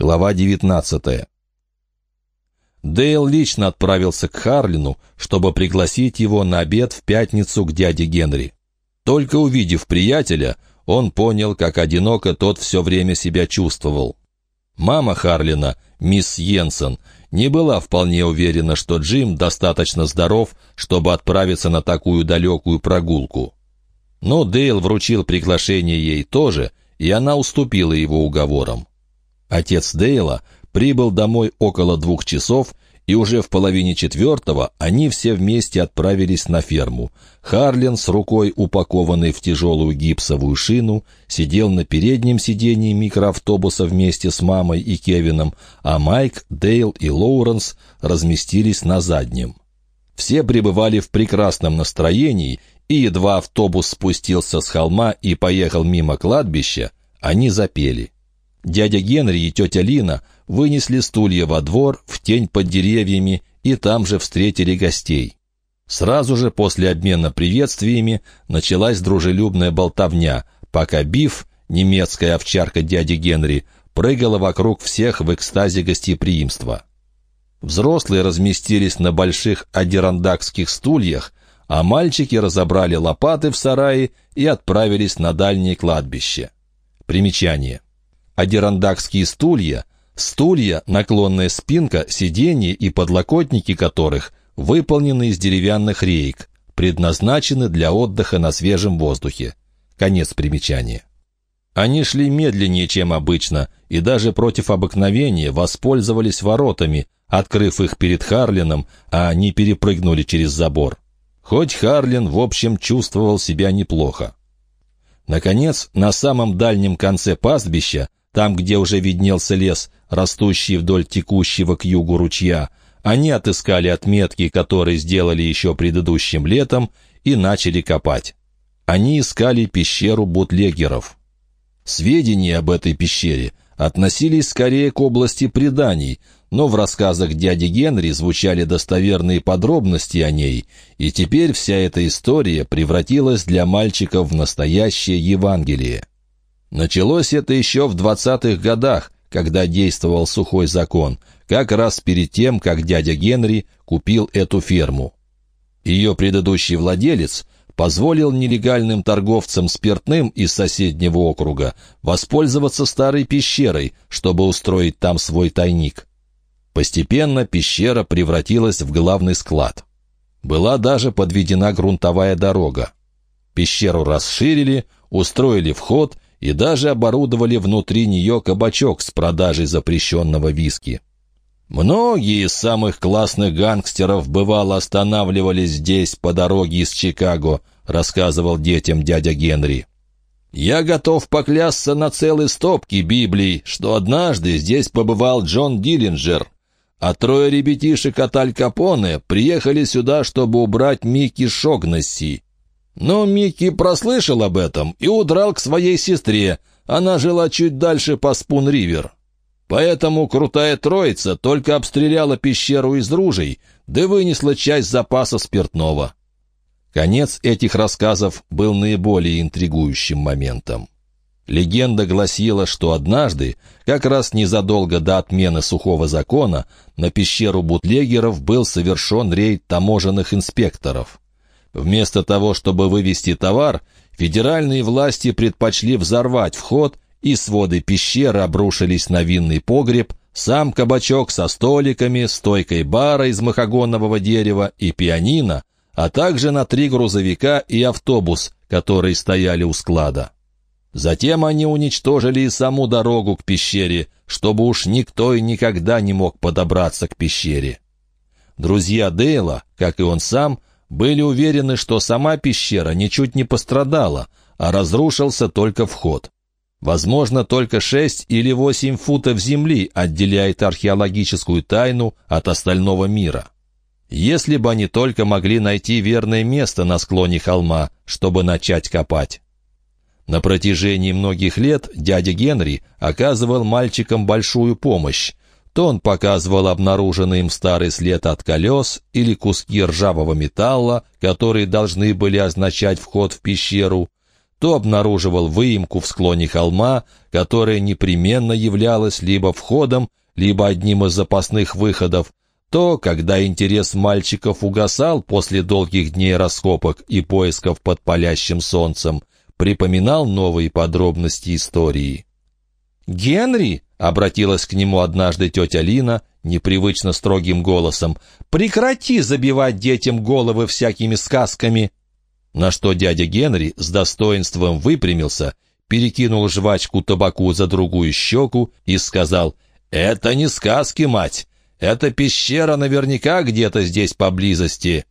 Глава 19. Дейл лично отправился к Харлину, чтобы пригласить его на обед в пятницу к дяде Генри. Только увидев приятеля, он понял, как одиноко тот все время себя чувствовал. Мама Харлина, мисс Йенсен, не была вполне уверена, что Джим достаточно здоров, чтобы отправиться на такую далекую прогулку. Но Дейл вручил приглашение ей тоже, и она уступила его уговорам. Отец Дейла прибыл домой около двух часов, и уже в половине четвертого они все вместе отправились на ферму. Харлин с рукой, упакованной в тяжелую гипсовую шину, сидел на переднем сидении микроавтобуса вместе с мамой и Кевином, а Майк, Дейл и Лоуренс разместились на заднем. Все пребывали в прекрасном настроении, и едва автобус спустился с холма и поехал мимо кладбища, они запели. Дядя Генри и тетя Лина вынесли стулья во двор, в тень под деревьями, и там же встретили гостей. Сразу же после обмена приветствиями началась дружелюбная болтовня, пока Биф, немецкая овчарка дяди Генри, прыгала вокруг всех в экстазе гостеприимства. Взрослые разместились на больших адирандакских стульях, а мальчики разобрали лопаты в сарае и отправились на дальнее кладбище. Примечание адирандакские стулья, стулья, наклонная спинка, сиденья и подлокотники которых выполнены из деревянных рейк, предназначены для отдыха на свежем воздухе. Конец примечания. Они шли медленнее, чем обычно, и даже против обыкновения воспользовались воротами, открыв их перед Харлином, а они перепрыгнули через забор. Хоть Харлин, в общем, чувствовал себя неплохо. Наконец, на самом дальнем конце пастбища там, где уже виднелся лес, растущий вдоль текущего к югу ручья, они отыскали отметки, которые сделали еще предыдущим летом, и начали копать. Они искали пещеру бутлегеров. Сведения об этой пещере относились скорее к области преданий, но в рассказах дяди Генри звучали достоверные подробности о ней, и теперь вся эта история превратилась для мальчиков в настоящее Евангелие. Началось это еще в 20-х годах, когда действовал сухой закон, как раз перед тем, как дядя Генри купил эту ферму. Ее предыдущий владелец позволил нелегальным торговцам спиртным из соседнего округа воспользоваться старой пещерой, чтобы устроить там свой тайник. Постепенно пещера превратилась в главный склад. Была даже подведена грунтовая дорога. Пещеру расширили, устроили вход и даже оборудовали внутри нее кабачок с продажей запрещенного виски. Многие из самых классных гангстеров бывало останавливались здесь по дороге из Чикаго, рассказывал детям дядя Генри. Я готов поклясться на целой стопке Библий, что однажды здесь побывал Джон Диллинджер, а трое ребятишек от Аль Капоне приехали сюда, чтобы убрать Микки Шогнесси. Но Микки прослышал об этом и удрал к своей сестре. Она жила чуть дальше по Спун-Ривер. Поэтому крутая троица только обстреляла пещеру из ружей, да вынесла часть запаса спиртного. Конец этих рассказов был наиболее интригующим моментом. Легенда гласила, что однажды, как раз незадолго до отмены сухого закона, на пещеру бутлегеров был совершен рейд таможенных инспекторов. Вместо того, чтобы вывести товар, федеральные власти предпочли взорвать вход, и своды пещеры обрушились на винный погреб, сам кабачок со столиками, стойкой бара из махагонового дерева и пианино, а также на три грузовика и автобус, которые стояли у склада. Затем они уничтожили и саму дорогу к пещере, чтобы уж никто и никогда не мог подобраться к пещере. Друзья Дейла, как и он сам, были уверены, что сама пещера ничуть не пострадала, а разрушился только вход. Возможно, только шесть или восемь футов земли отделяет археологическую тайну от остального мира. Если бы они только могли найти верное место на склоне холма, чтобы начать копать. На протяжении многих лет дядя Генри оказывал мальчикам большую помощь, то он показывал обнаруженный им старый след от колес или куски ржавого металла, которые должны были означать вход в пещеру, то обнаруживал выемку в склоне холма, которая непременно являлась либо входом, либо одним из запасных выходов, то, когда интерес мальчиков угасал после долгих дней раскопок и поисков под палящим солнцем, припоминал новые подробности истории. «Генри!» — обратилась к нему однажды тетя Лина, непривычно строгим голосом. «Прекрати забивать детям головы всякими сказками!» На что дядя Генри с достоинством выпрямился, перекинул жвачку табаку за другую щеку и сказал «Это не сказки, мать! Эта пещера наверняка где-то здесь поблизости».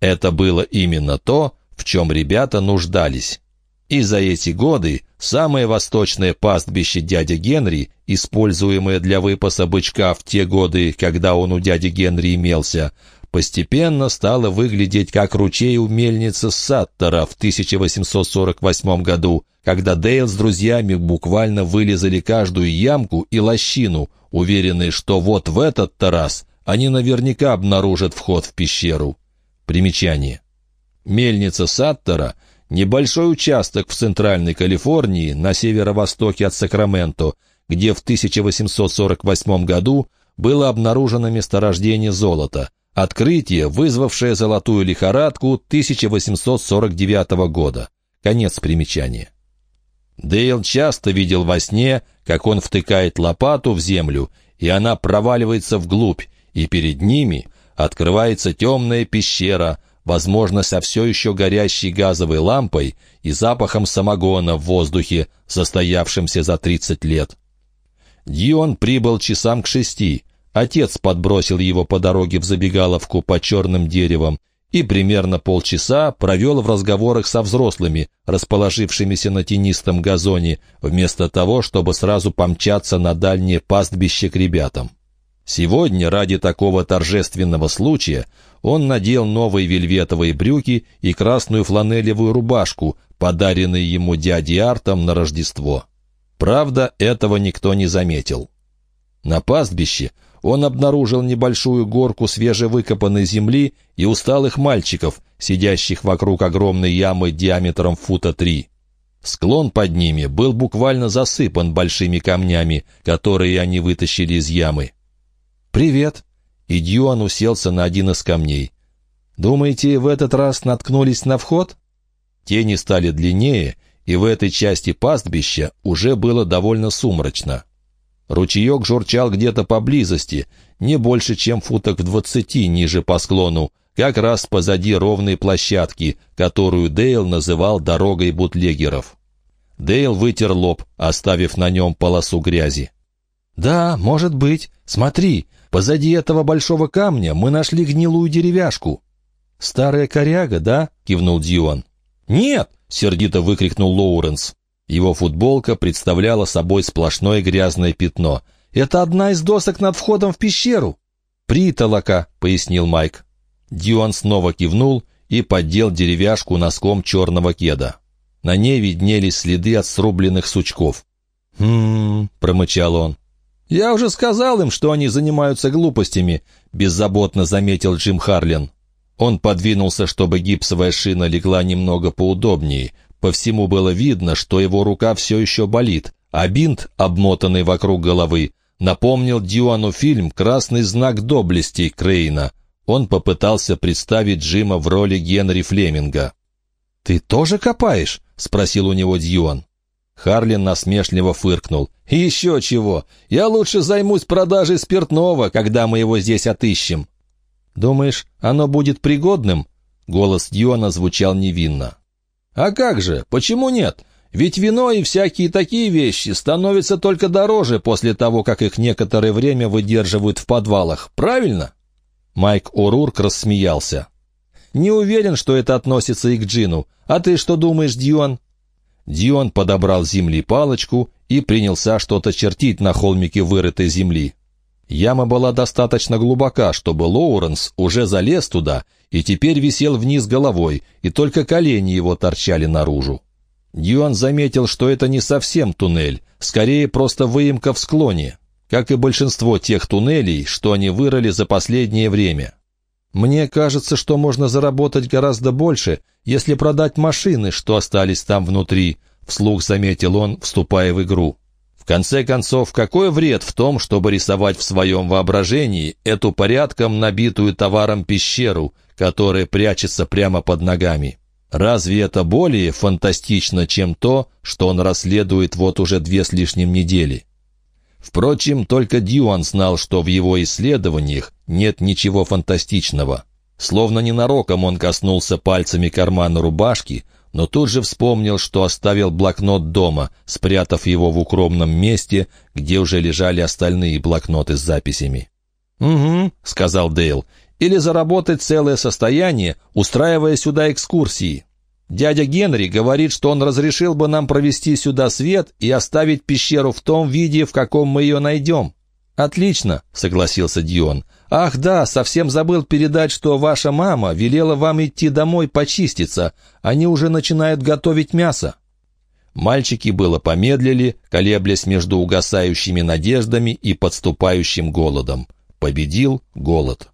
Это было именно то, в чем ребята нуждались. И за эти годы самое восточное пастбище дяди Генри, используемое для выпаса бычка в те годы, когда он у дяди Генри имелся, постепенно стало выглядеть как ручей у мельницы Саттера в 1848 году, когда Дейл с друзьями буквально вылезали каждую ямку и лощину, уверенные, что вот в этот-то раз они наверняка обнаружат вход в пещеру. Примечание. Мельница Саттера — Небольшой участок в Центральной Калифорнии, на северо-востоке от Сакраменто, где в 1848 году было обнаружено месторождение золота. Открытие, вызвавшее золотую лихорадку 1849 года. Конец примечания. Дейл часто видел во сне, как он втыкает лопату в землю, и она проваливается вглубь, и перед ними открывается темная пещера, возможно, со все еще горящей газовой лампой и запахом самогона в воздухе, состоявшимся за 30 лет. Дион прибыл часам к шести. Отец подбросил его по дороге в забегаловку по черным деревам и примерно полчаса провел в разговорах со взрослыми, расположившимися на тенистом газоне, вместо того, чтобы сразу помчаться на дальнее пастбище к ребятам. Сегодня, ради такого торжественного случая, он надел новые вельветовые брюки и красную фланелевую рубашку, подаренные ему дядей Артом на Рождество. Правда, этого никто не заметил. На пастбище он обнаружил небольшую горку свежевыкопанной земли и усталых мальчиков, сидящих вокруг огромной ямы диаметром фута три. Склон под ними был буквально засыпан большими камнями, которые они вытащили из ямы. «Привет!» И Дьюан уселся на один из камней. «Думаете, в этот раз наткнулись на вход?» Тени стали длиннее, и в этой части пастбища уже было довольно сумрачно. Ручеек журчал где-то поблизости, не больше, чем футок в двадцати ниже по склону, как раз позади ровной площадки, которую Дейл называл «дорогой бутлегеров». Дейл вытер лоб, оставив на нем полосу грязи. «Да, может быть. Смотри, позади этого большого камня мы нашли гнилую деревяшку». «Старая коряга, да?» — кивнул Дьюан. «Нет!» — сердито выкрикнул Лоуренс. Его футболка представляла собой сплошное грязное пятно. «Это одна из досок над входом в пещеру!» «Притолока», — пояснил Майк. Дьюан снова кивнул и поддел деревяшку носком черного кеда. На ней виднелись следы от срубленных сучков. «Хм...» — промычал он. «Я уже сказал им, что они занимаются глупостями», — беззаботно заметил Джим Харлин. Он подвинулся, чтобы гипсовая шина легла немного поудобнее. По всему было видно, что его рука все еще болит, а бинт, обмотанный вокруг головы, напомнил Дьюану фильм «Красный знак доблести» Крейна. Он попытался представить Джима в роли Генри Флеминга. «Ты тоже копаешь?» — спросил у него Дьюан. Харлин насмешливо фыркнул. «Еще чего! Я лучше займусь продажей спиртного, когда мы его здесь отыщем». «Думаешь, оно будет пригодным?» Голос Дьюана звучал невинно. «А как же? Почему нет? Ведь вино и всякие такие вещи становятся только дороже после того, как их некоторое время выдерживают в подвалах, правильно?» Майк О'Рурк рассмеялся. «Не уверен, что это относится и к Джину. А ты что думаешь, Дьюан?» Дион подобрал с земли палочку и принялся что-то чертить на холмике вырытой земли. Яма была достаточно глубока, чтобы Лоуренс уже залез туда и теперь висел вниз головой, и только колени его торчали наружу. Дьюан заметил, что это не совсем туннель, скорее просто выемка в склоне, как и большинство тех туннелей, что они вырыли за последнее время. Мне кажется, что можно заработать гораздо больше, если продать машины, что остались там внутри», — вслух заметил он, вступая в игру. В конце концов, какой вред в том, чтобы рисовать в своем воображении эту порядком набитую товаром пещеру, которая прячется прямо под ногами? Разве это более фантастично, чем то, что он расследует вот уже две с лишним недели? Впрочем, только Дьюан знал, что в его исследованиях нет ничего фантастичного. Словно ненароком он коснулся пальцами кармана рубашки, но тут же вспомнил, что оставил блокнот дома, спрятав его в укромном месте, где уже лежали остальные блокноты с записями. «Угу», — сказал Дейл, — «или заработать целое состояние, устраивая сюда экскурсии». Дядя Генри говорит, что он разрешил бы нам провести сюда свет и оставить пещеру в том виде, в каком мы ее найдем». «Отлично», — согласился Дион. «Ах да, совсем забыл передать, что ваша мама велела вам идти домой почиститься. Они уже начинают готовить мясо». Мальчики было помедлили, колеблясь между угасающими надеждами и подступающим голодом. Победил голод.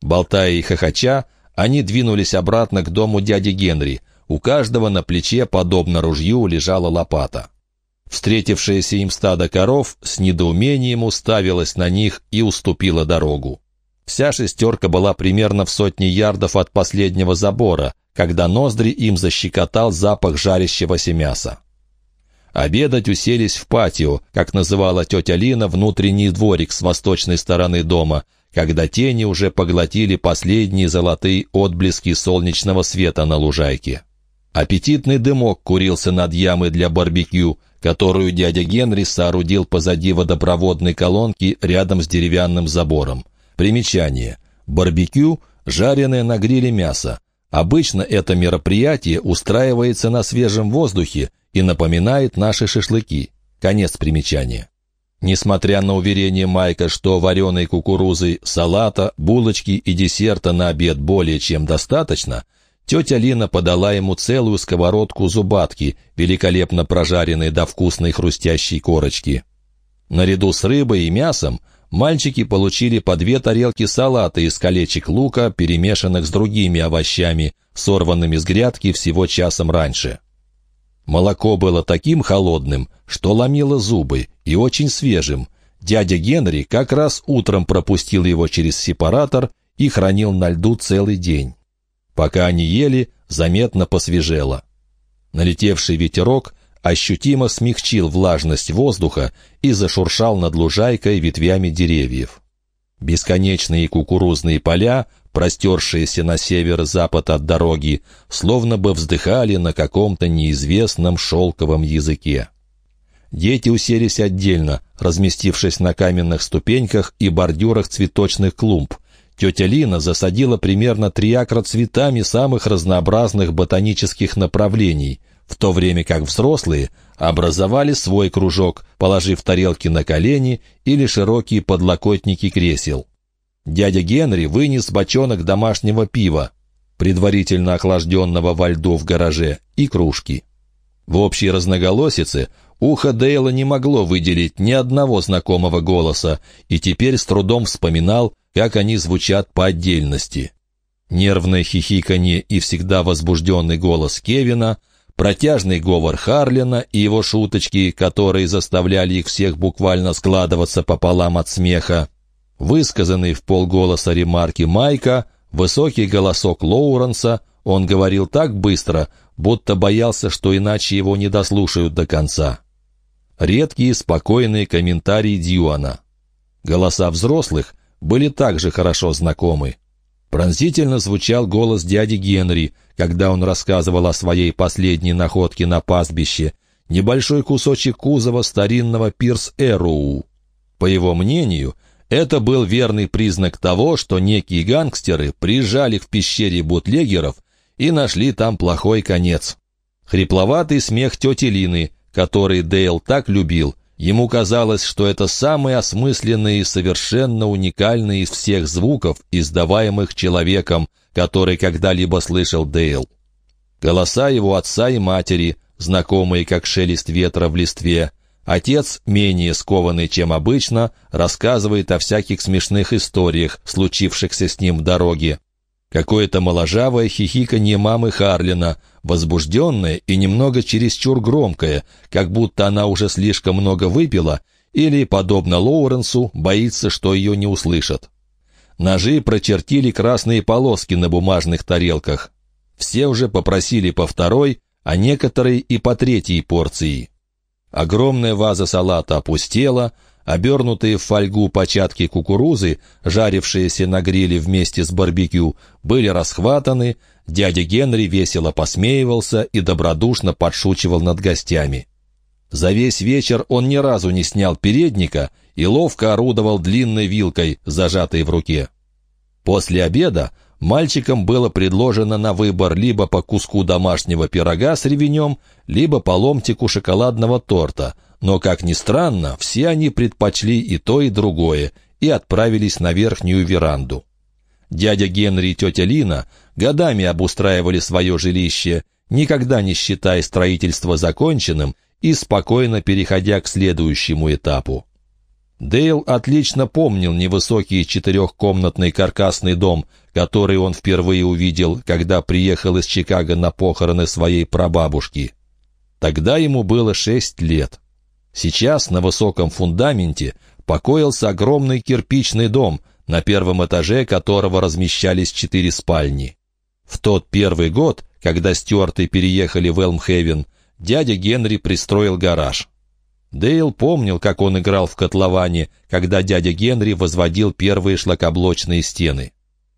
Болтая и хохоча, они двинулись обратно к дому дяди Генри — у каждого на плече, подобно ружью, лежала лопата. Встретившееся им стадо коров с недоумением уставилось на них и уступило дорогу. Вся шестерка была примерно в сотне ярдов от последнего забора, когда ноздри им защекотал запах жарящегося мяса. Обедать уселись в патио, как называла тетя Лина внутренний дворик с восточной стороны дома, когда тени уже поглотили последние золотые отблески солнечного света на лужайке. Аппетитный дымок курился над ямой для барбекю, которую дядя Генри соорудил позади водопроводной колонки рядом с деревянным забором. Примечание. Барбекю – жареное на гриле мясо. Обычно это мероприятие устраивается на свежем воздухе и напоминает наши шашлыки. Конец примечания. Несмотря на уверение Майка, что вареной кукурузы, салата, булочки и десерта на обед более чем достаточно – Тетя Лина подала ему целую сковородку зубатки, великолепно прожаренной до вкусной хрустящей корочки. Наряду с рыбой и мясом мальчики получили по две тарелки салата из колечек лука, перемешанных с другими овощами, сорванными с грядки всего часом раньше. Молоко было таким холодным, что ломило зубы, и очень свежим. Дядя Генри как раз утром пропустил его через сепаратор и хранил на льду целый день. Пока они ели, заметно посвежело. Налетевший ветерок ощутимо смягчил влажность воздуха и зашуршал над лужайкой ветвями деревьев. Бесконечные кукурузные поля, простершиеся на север-запад от дороги, словно бы вздыхали на каком-то неизвестном шелковом языке. Дети уселись отдельно, разместившись на каменных ступеньках и бордюрах цветочных клумб, Тетя Лина засадила примерно три акра цветами самых разнообразных ботанических направлений, в то время как взрослые образовали свой кружок, положив тарелки на колени или широкие подлокотники кресел. Дядя Генри вынес бочонок домашнего пива, предварительно охлажденного во льду в гараже, и кружки. В общей разноголосице ухо Дейла не могло выделить ни одного знакомого голоса и теперь с трудом вспоминал, как они звучат по отдельности. Нервное хихиканье и всегда возбужденный голос Кевина, протяжный говор Харлина и его шуточки, которые заставляли их всех буквально складываться пополам от смеха, высказанные в полголоса ремарки Майка, высокий голосок Лоуренса, он говорил так быстро, будто боялся, что иначе его не дослушают до конца. Редкие спокойные комментарии Дьюана. Голоса взрослых были также хорошо знакомы. Пронзительно звучал голос дяди Генри, когда он рассказывал о своей последней находке на пастбище, небольшой кусочек кузова старинного Пирс Эроу. По его мнению, это был верный признак того, что некие гангстеры приезжали в пещере бутлегеров и нашли там плохой конец. Хрипловатый смех тети Лины, который Дейл так любил, Ему казалось, что это самый осмысленный и совершенно уникальный из всех звуков, издаваемых человеком, который когда-либо слышал Дейл. Голоса его отца и матери, знакомые как шелест ветра в листве. Отец, менее скованный, чем обычно, рассказывает о всяких смешных историях, случившихся с ним в дороге. Какое-то моложавое хихиканье мамы Харлина, возбужденное и немного чересчур громкое, как будто она уже слишком много выпила или, подобно Лоуренсу, боится, что ее не услышат. Ножи прочертили красные полоски на бумажных тарелках. Все уже попросили по второй, а некоторые и по третьей порции. Огромная ваза салата опустела, Обернутые в фольгу початки кукурузы, жарившиеся на гриле вместе с барбекю, были расхватаны, дядя Генри весело посмеивался и добродушно подшучивал над гостями. За весь вечер он ни разу не снял передника и ловко орудовал длинной вилкой, зажатой в руке. После обеда мальчикам было предложено на выбор либо по куску домашнего пирога с ревенем, либо по ломтику шоколадного торта – но, как ни странно, все они предпочли и то, и другое, и отправились на верхнюю веранду. Дядя Генри и тетя Лина годами обустраивали свое жилище, никогда не считая строительство законченным и спокойно переходя к следующему этапу. Дейл отлично помнил невысокий четырехкомнатный каркасный дом, который он впервые увидел, когда приехал из Чикаго на похороны своей прабабушки. Тогда ему было шесть лет. Сейчас на высоком фундаменте покоился огромный кирпичный дом, на первом этаже которого размещались четыре спальни. В тот первый год, когда Стюарты переехали в Элмхевен, дядя Генри пристроил гараж. Дейл помнил, как он играл в котловане, когда дядя Генри возводил первые шлакоблочные стены.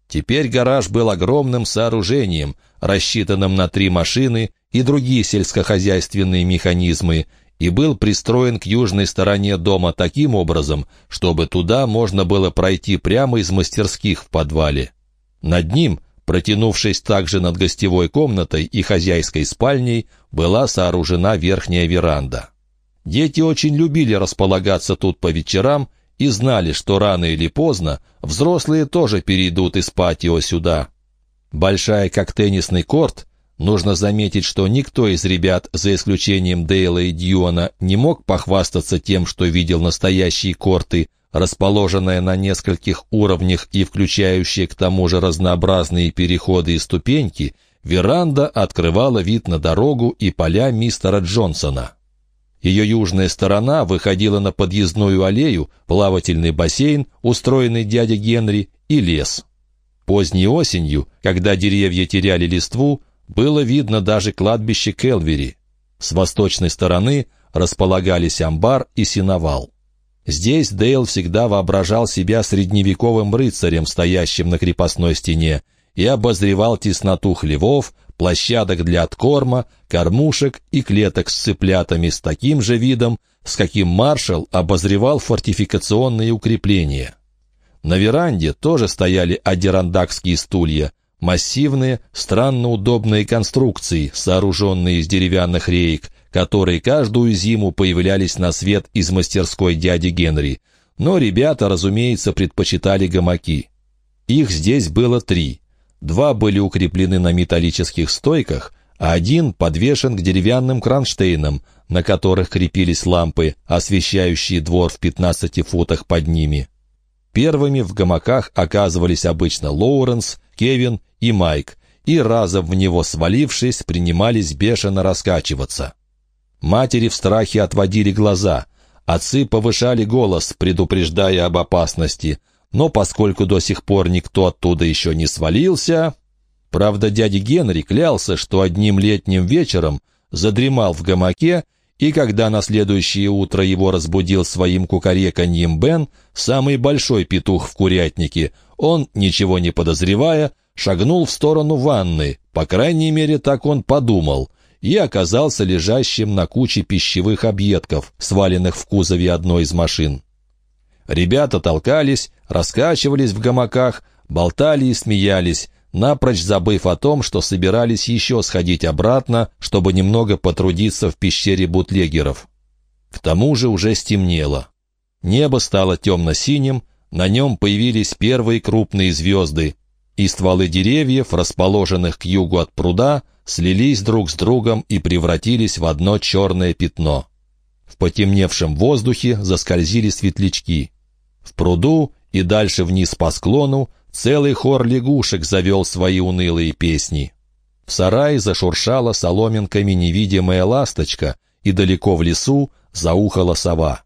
Теперь гараж был огромным сооружением, рассчитанным на три машины и другие сельскохозяйственные механизмы, и был пристроен к южной стороне дома таким образом, чтобы туда можно было пройти прямо из мастерских в подвале. Над ним, протянувшись также над гостевой комнатой и хозяйской спальней, была сооружена верхняя веранда. Дети очень любили располагаться тут по вечерам и знали, что рано или поздно взрослые тоже перейдут из патио сюда. Большая, как теннисный корт, Нужно заметить, что никто из ребят, за исключением Дейла и Дьюана, не мог похвастаться тем, что видел настоящие корты, расположенные на нескольких уровнях и включающие к тому же разнообразные переходы и ступеньки, веранда открывала вид на дорогу и поля мистера Джонсона. Ее южная сторона выходила на подъездную аллею, плавательный бассейн, устроенный дядя Генри, и лес. Поздней осенью, когда деревья теряли листву, было видно даже кладбище Келвери. С восточной стороны располагались амбар и сеновал. Здесь Дейл всегда воображал себя средневековым рыцарем, стоящим на крепостной стене, и обозревал тесноту хлевов, площадок для откорма, кормушек и клеток с цыплятами с таким же видом, с каким маршал обозревал фортификационные укрепления. На веранде тоже стояли адирандакские стулья, Массивные, странно удобные конструкции, сооруженные из деревянных реек, которые каждую зиму появлялись на свет из мастерской дяди Генри. Но ребята, разумеется, предпочитали гамаки. Их здесь было три. Два были укреплены на металлических стойках, а один подвешен к деревянным кронштейнам, на которых крепились лампы, освещающие двор в 15 футах под ними. Первыми в гамаках оказывались обычно Лоуренс, Кевин и Майк, и разом в него свалившись, принимались бешено раскачиваться. Матери в страхе отводили глаза, отцы повышали голос, предупреждая об опасности, но поскольку до сих пор никто оттуда еще не свалился... Правда, дядя Генри клялся, что одним летним вечером задремал в гамаке, и когда на следующее утро его разбудил своим кукареканьем Бен, самый большой петух в курятнике, он, ничего не подозревая, шагнул в сторону ванны, по крайней мере, так он подумал, и оказался лежащим на куче пищевых объедков, сваленных в кузове одной из машин. Ребята толкались, раскачивались в гамаках, болтали и смеялись, напрочь забыв о том, что собирались еще сходить обратно, чтобы немного потрудиться в пещере бутлегеров. К тому же уже стемнело. Небо стало темно-синим, на нем появились первые крупные звезды, и стволы деревьев, расположенных к югу от пруда, слились друг с другом и превратились в одно черное пятно. В потемневшем воздухе заскользили светлячки. В пруду и дальше вниз по склону Целый хор лягушек завел свои унылые песни. В сарае зашуршала соломинками невидимая ласточка, и далеко в лесу заухала сова.